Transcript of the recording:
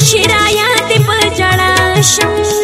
शिराया पज